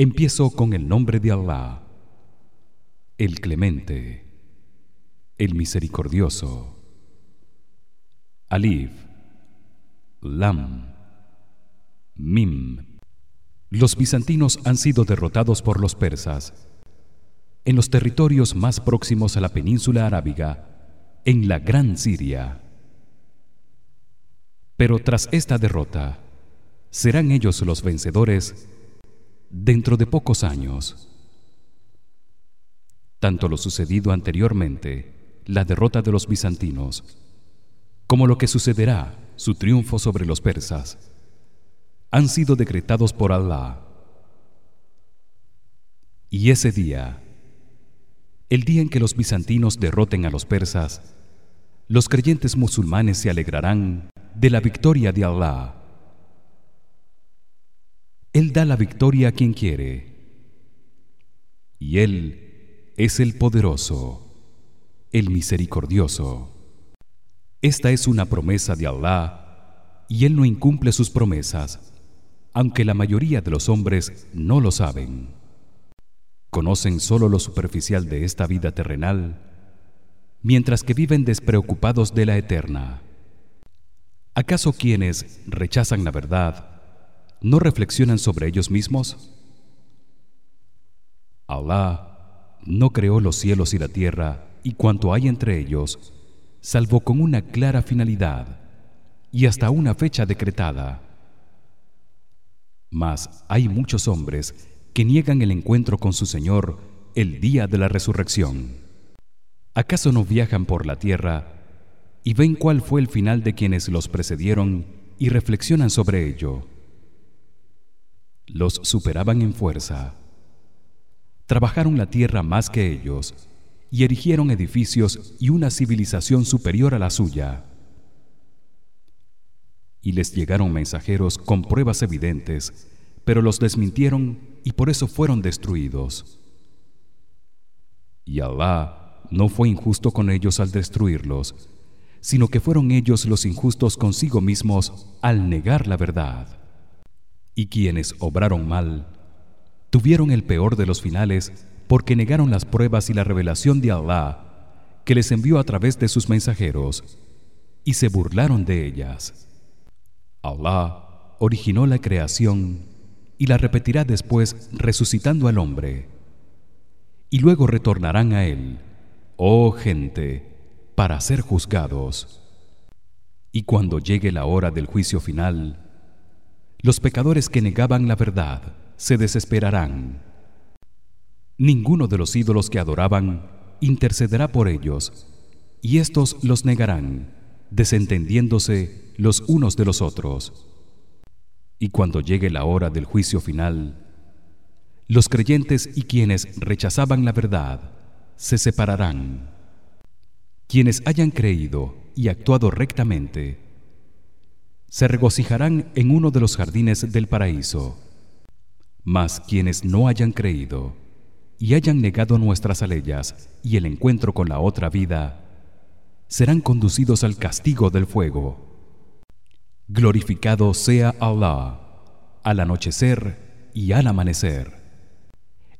Empiezo con el nombre de Allah, el Clemente, el Misericordioso. Alif Lam Mim Los bizantinos han sido derrotados por los persas en los territorios más próximos a la península arábiga, en la Gran Siria. Pero tras esta derrota, serán ellos los vencedores dentro de pocos años. Tanto lo sucedido anteriormente, la derrota de los bizantinos, como lo que sucederá, su triunfo sobre los persas, han sido decretados por Allah. Y ese día, el día en que los bizantinos derroten a los persas, los creyentes musulmanes se alegrarán de la victoria de Allah. Él da la victoria a quien quiere. Y él es el poderoso, el misericordioso. Esta es una promesa de Allah y él no incumple sus promesas, aunque la mayoría de los hombres no lo saben. Conocen solo lo superficial de esta vida terrenal, mientras que viven despreocupados de la eterna. ¿Acaso quienes rechazan la verdad no reflexionan sobre ellos mismos? Allah no creó los cielos y la tierra y cuanto hay entre ellos, salvo con una clara finalidad y hasta una fecha decretada. Mas hay muchos hombres que niegan el encuentro con su Señor el día de la resurrección. ¿Acaso no viajan por la tierra y ven cuál fue el final de quienes los precedieron y reflexionan sobre ello? Los superaban en fuerza. Trabajaron la tierra más que ellos y erigieron edificios y una civilización superior a la suya. Y les llegaron mensajeros con pruebas evidentes, pero los desmintieron y por eso fueron destruidos. Y Allah no fue injusto con ellos al destruirlos, sino que fueron ellos los injustos consigo mismos al negar la verdad y quienes obraron mal tuvieron el peor de los finales porque negaron las pruebas y la revelación de Allah que les envió a través de sus mensajeros y se burlaron de ellas. Allah originó la creación y la repetirá después resucitando al hombre. Y luego retornarán a él, oh gente, para ser juzgados. Y cuando llegue la hora del juicio final, los pecadores que negaban la verdad se desesperarán. Ninguno de los ídolos que adoraban intercederá por ellos, y estos los negarán, desentendiéndose los unos de los otros. Y cuando llegue la hora del juicio final, los creyentes y quienes rechazaban la verdad se separarán. Quienes hayan creído y actuado rectamente se regocijarán en uno de los jardines del paraíso. Mas quienes no hayan creído y hayan negado nuestras aleyas y el encuentro con la otra vida serán conducidos al castigo del fuego. Glorificado sea Allah al anochecer y al amanecer.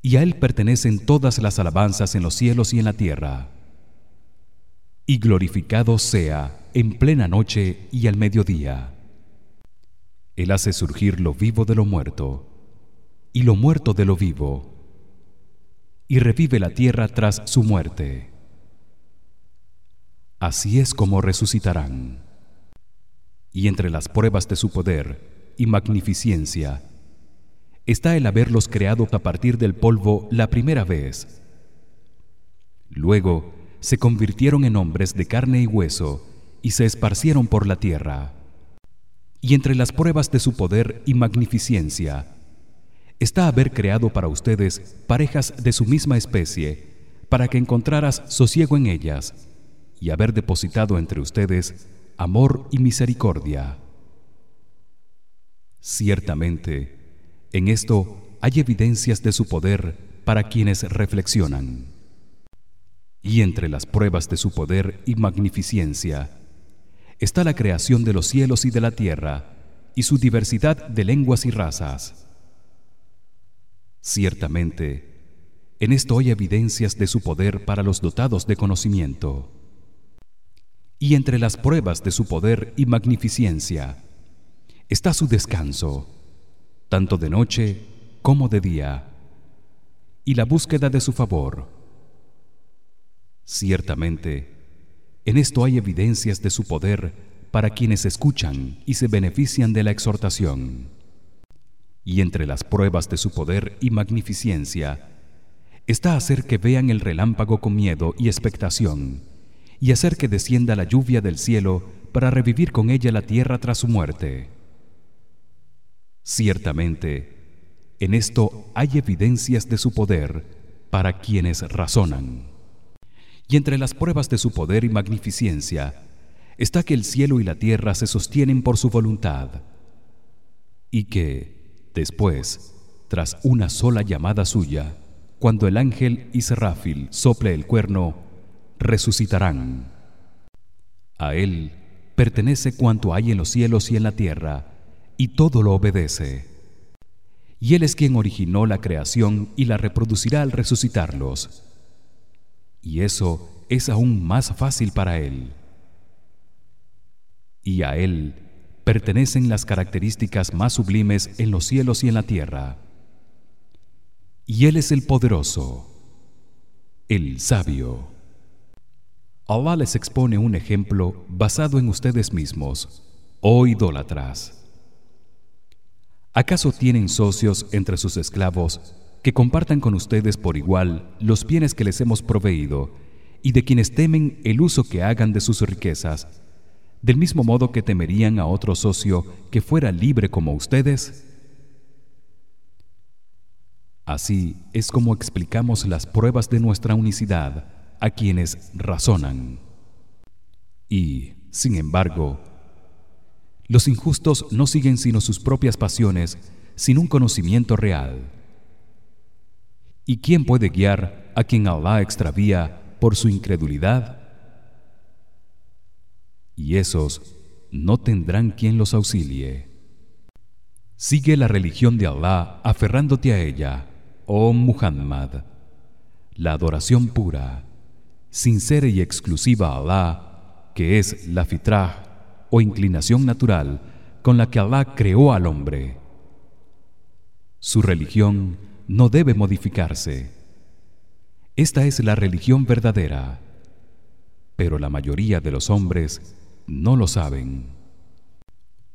Y a él pertenecen todas las alabanzas en los cielos y en la tierra. Y glorificado sea en plena noche y al mediodía él hace surgir lo vivo de lo muerto y lo muerto de lo vivo y revive la tierra tras su muerte. Así es como resucitarán. Y entre las pruebas de su poder y magnificencia está el haberlos creado a partir del polvo la primera vez. Luego se convirtieron en hombres de carne y hueso y se esparcieron por la tierra y entre las pruebas de su poder y magnificencia está haber creado para ustedes parejas de su misma especie para que encontraras sosiego en ellas y haber depositado entre ustedes amor y misericordia. Ciertamente en esto hay evidencias de su poder para quienes reflexionan. Y entre las pruebas de su poder y magnificencia está la creación de los cielos y de la tierra y su diversidad de lenguas y razas. Ciertamente, en esto hay evidencias de su poder para los dotados de conocimiento. Y entre las pruebas de su poder y magnificencia está su descanso, tanto de noche como de día, y la búsqueda de su favor. Ciertamente, en esto hay evidencias de su poder para quienes escuchan y se benefician de la exhortación. Y entre las pruebas de su poder y magnificencia está hacer que vean el relámpago con miedo y expectación y hacer que descienda la lluvia del cielo para revivir con ella la tierra tras su muerte. Ciertamente, en esto hay evidencias de su poder para quienes razonan. Y entre las pruebas de su poder y magnificencia está que el cielo y la tierra se sostienen por su voluntad y que después, tras una sola llamada suya, cuando el ángel Israfil sople el cuerno, resucitarán. A él pertenece cuanto hay en los cielos y en la tierra, y todo lo obedece. Y él es quien originó la creación y la reproducirá al resucitarlos. Y eso es aún más fácil para él y a él pertenecen las características más sublimes en los cielos y en la tierra. Y él es el poderoso, el sabio. Allah les expone un ejemplo basado en ustedes mismos, oh idólatras. ¿Acaso tienen socios entre sus esclavos que compartan con ustedes por igual los bienes que les hemos proveído y de quienes temen el uso que hagan de sus riquezas? del mismo modo que temerían a otro socio que fuera libre como ustedes así es como explicamos las pruebas de nuestra unicidad a quienes razonan y sin embargo los injustos no siguen sino sus propias pasiones sin un conocimiento real y quién puede guiar a quien Allah extravía por su incredulidad y esos no tendrán quien los auxilie. Sigue la religión de Allah aferrándote a ella, oh Muhammad, la adoración pura, sincera y exclusiva a Allah, que es la fitrah o inclinación natural con la que Allah creó al hombre. Su religión no debe modificarse. Esta es la religión verdadera. Pero la mayoría de los hombres no lo saben.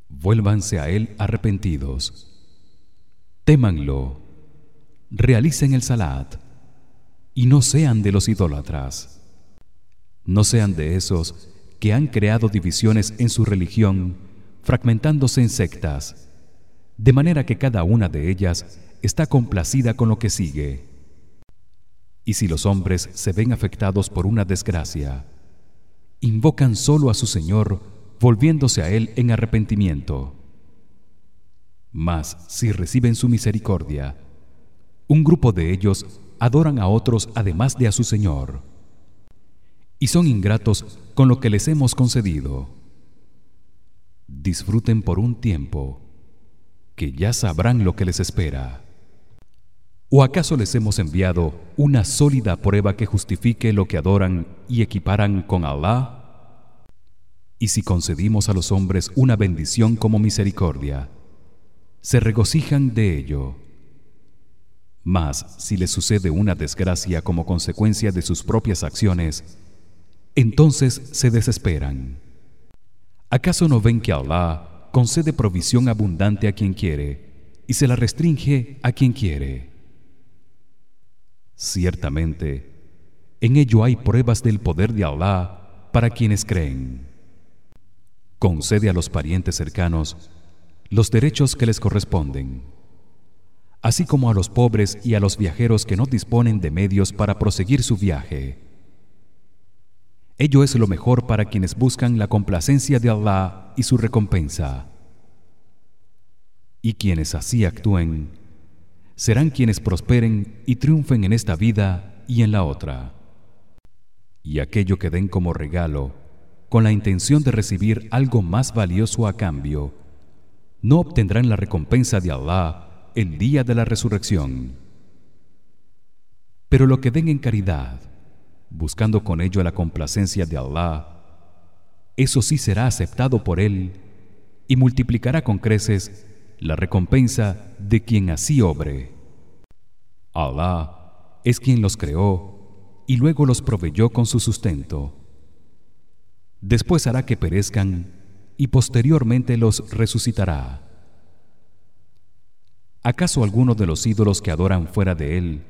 Vuélvanse a él arrepentidos. Témanlo. Realicen el salat y no sean de los idólatras. No sean de esos que han creado divisiones en su religión, fragmentándose en sectas, de manera que cada una de ellas está complacida con lo que sigue. Y si los hombres se ven afectados por una desgracia, invocan solo a su Señor volviéndose a él en arrepentimiento. Mas si reciben su misericordia, un grupo de ellos adoran a otros además de a su Señor y son ingratos con lo que les hemos concedido. Disfruten por un tiempo que ya sabrán lo que les espera. ¿O acaso les hemos enviado una sólida prueba que justifique lo que adoran y equiparan con Allah? Y si concedimos a los hombres una bendición como misericordia, se regocijan de ello. Mas si les sucede una desgracia como consecuencia de sus propias acciones, entonces se desesperan. ¿Acaso no ven que Allah concede provisión abundante a quien quiere y se la restringe a quien quiere? Ciertamente, en ello hay pruebas del poder de Allah para quienes creen. Concede a los parientes cercanos los derechos que les corresponden, así como a los pobres y a los viajeros que no disponen de medios para proseguir su viaje. Ello es lo mejor para quienes buscan la complacencia de Allah y su recompensa. Y quienes así actúen serán quienes prosperen y triunfen en esta vida y en la otra. Y aquello que den como regalo, con la intención de recibir algo más valioso a cambio, no obtendrán la recompensa de Allah el día de la resurrección. pero lo que den en caridad buscando con ello la complacencia de Allah eso sí será aceptado por él y multiplicará con creces la recompensa de quien así obre. Allah es quien los creó y luego los proveyó con su sustento. Después hará que perezcan y posteriormente los resucitará. ¿Acaso alguno de los ídolos que adoran fuera de él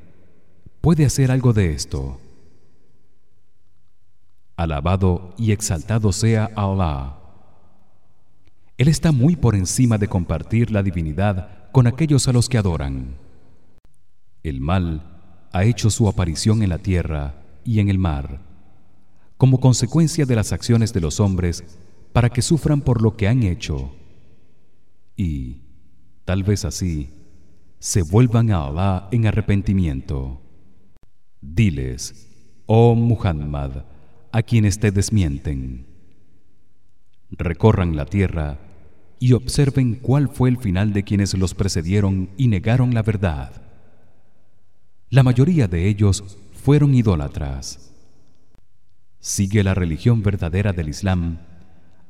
puede hacer algo de esto? Alabado y exaltado sea Allah. Él está muy por encima de compartir la divinidad con aquellos a los que adoran. El mal ha hecho su aparición en la tierra y en el mar como consecuencia de las acciones de los hombres para que sufran por lo que han hecho. Y tal vez así se vuelvan a Allah en arrepentimiento. Diles, oh Muhammad, a quienes te desmienten. Recorran la tierra y observen cuál fue el final de quienes los precedieron y negaron la verdad. La mayoría de ellos fueron idólatras. Sigue la religión verdadera del Islam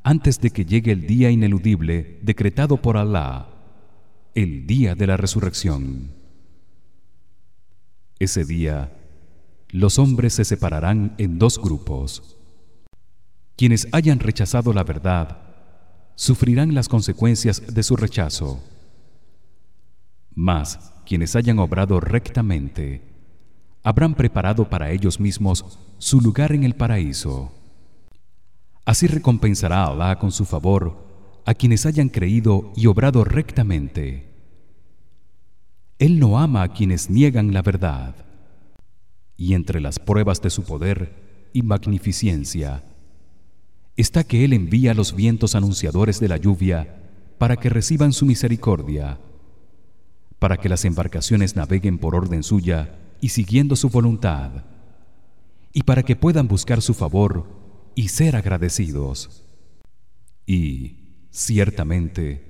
antes de que llegue el día ineludible decretado por Allah, el día de la resurrección. Ese día los hombres se separarán en dos grupos. Quienes hayan rechazado la verdad sufrirán las consecuencias de su rechazo. Mas quienes hayan obrado rectamente habrán preparado para ellos mismos su lugar en el paraíso. Así recompensará a Allah con su favor a quienes hayan creído y obrado rectamente. Él no ama a quienes niegan la verdad y entre las pruebas de su poder y magnificencia está que él envía los vientos anunciadores de la lluvia para que reciban su misericordia para que las embarcaciones naveguen por orden suya y siguiendo su voluntad y para que puedan buscar su favor y ser agradecidos. Y ciertamente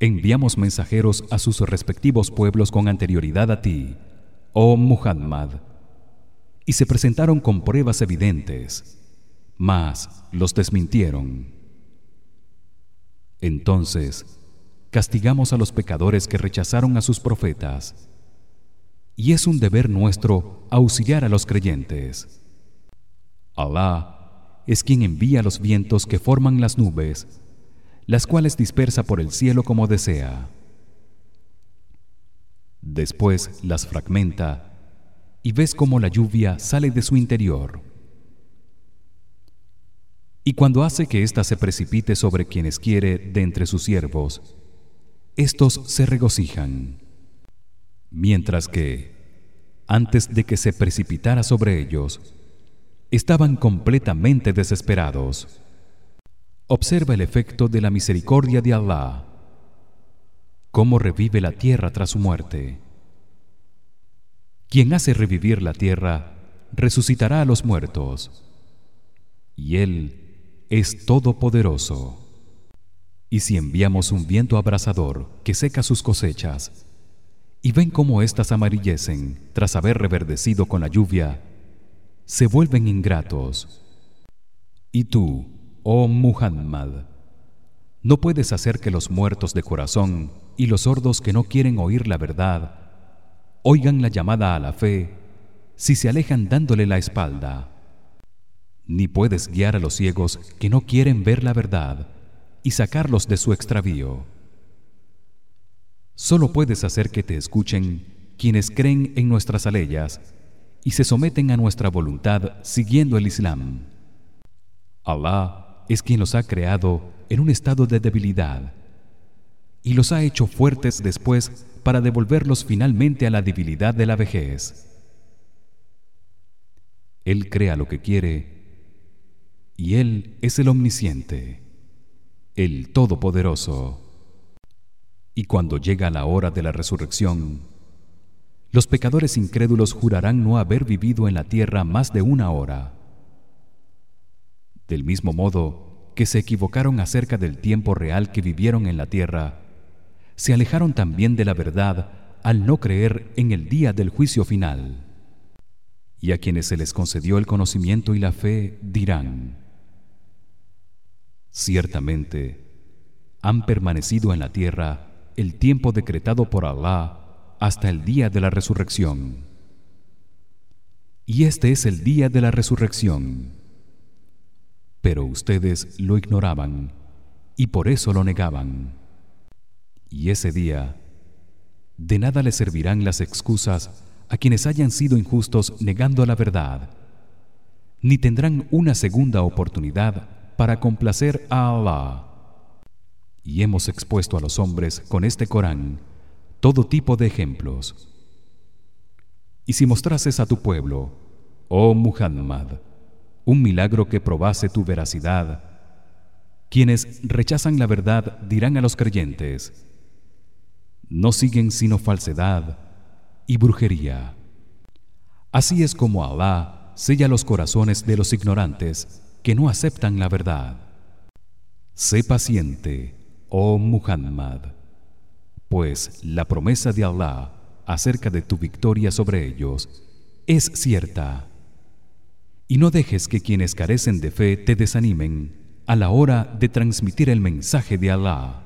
enviamos mensajeros a sus respectivos pueblos con anterioridad a ti oh Muhammad y se presentaron con pruebas evidentes mas los desmintieron. Entonces castigamos a los pecadores que rechazaron a sus profetas y es un deber nuestro auxiliar a los creyentes. Alá es quien envía los vientos que forman las nubes las cuales dispersa por el cielo como desea. Después las fragmenta y ves cómo la lluvia sale de su interior. Y cuando hace que ésta se precipite sobre quienes quiere de entre sus siervos, estos se regocijan. Mientras que antes de que se precipitara sobre ellos, estaban completamente desesperados. Observa el efecto de la misericordia de Allah. Cómo revive la tierra tras su muerte. Quien hace revivir la tierra resucitará a los muertos. Y él es todopoderoso. Y si enviamos un viento abrasador que seca sus cosechas y ven cómo éstas amarillecen tras haber reverdecido con la lluvia, se vuelven ingratos. Y tú, oh Muhammad, no puedes hacer que los muertos de corazón y los sordos que no quieren oír la verdad oigan la llamada a la fe si se alejan dándole la espalda. Ni puedes guiar a los ciegos que no quieren ver la verdad y sacarlos de su extravío. Solo puedes hacer que te escuchen quienes creen en nuestras aleyas y se someten a nuestra voluntad siguiendo el Islam. Allah es quien los ha creado en un estado de debilidad y los ha hecho fuertes después para devolverlos finalmente a la debilidad de la vejez. Él crea lo que quiere y él es el omnisciente, el todopoderoso. Y cuando llega la hora de la resurrección, los pecadores incrédulos jurarán no haber vivido en la tierra más de una hora. Del mismo modo que se equivocaron acerca del tiempo real que vivieron en la tierra, se alejaron también de la verdad al no creer en el día del juicio final. Y a quienes se les concedió el conocimiento y la fe dirán ciertamente han permanecido en la tierra el tiempo decretado por Allah hasta el día de la resurrección. Y este es el día de la resurrección. Pero ustedes lo ignoraban y por eso lo negaban y ese día de nada les servirán las excusas a quienes hayan sido injustos negando la verdad ni tendrán una segunda oportunidad para complacer a Allah y hemos expuesto a los hombres con este Corán todo tipo de ejemplos. Y si mostrases a tu pueblo oh Muhammad un milagro que probase tu veracidad quienes rechazan la verdad dirán a los creyentes no siguen sino falsedad y brujería. Así es como Allah sella los corazones de los ignorantes que no aceptan la verdad. Sé paciente oh Muhammad pues la promesa de Allah acerca de tu victoria sobre ellos es cierta. Y no dejes que quienes carecen de fe te desanimen a la hora de transmitir el mensaje de Allah